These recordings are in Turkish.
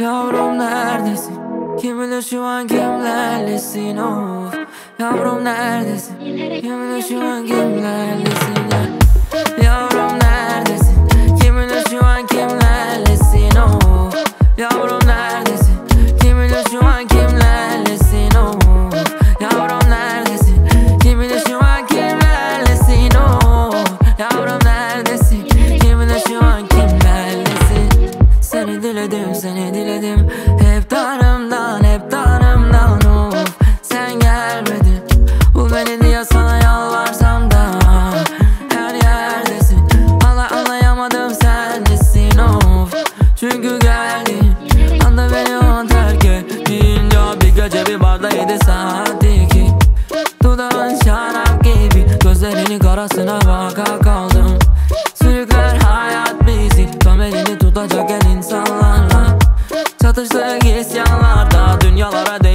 Yavrum neredesin? Kim bilir şu an kimlerlesin of Yavrum neredesin? Kim bilir şu an kimlerlesin diledim seni diledim. Hep darımdan hep darımdan. Of Sen gelmedin. Bu beni diye sana yalvarsam da Her yerdesin. Hala anlayamadım sen nesin? Of Çünkü geldin. Anda beni o terk ettiğince Bir gece bir barda yedi saat iki. Dudağın şarap gibi Gözlerinin karasına isyanlarda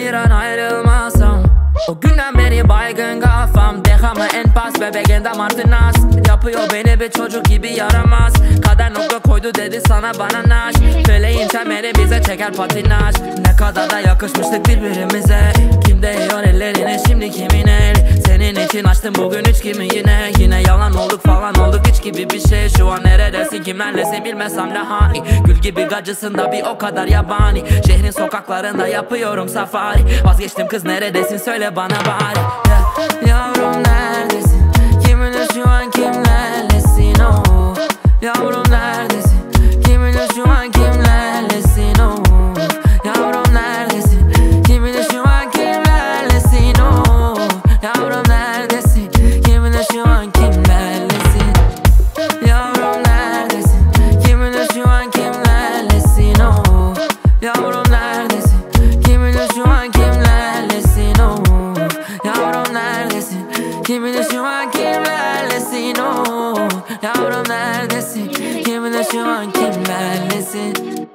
bir an ayrılmasam O günden beri baygın kafam. Dehamı en pas bebeğinde martinas Yapıyor beni bir çocuk gibi yaramaz. Nokta koydu dedi sana bana naş. Feleğin temeli bize çeker patinaj. Ne kadar da yakışmıştık birbirimize. Kim değiyor ellerine şimdi kimin el? Senin için açtım bugün üç kimi yine. Yine yalan olduk falan olduk hiç gibi bir şey. Şu an neredesin kimlerlesin bilmesem de hani. Gül gibi gacısın da bir o kadar yabani. Şehrin sokaklarında yapıyorum safari. Vazgeçtim kız neredesin söyle bana bari. Ya- Yavrum nerede şu an kimlerlesin oh Yavrum neredesin Yeminle şu an kimlerlesin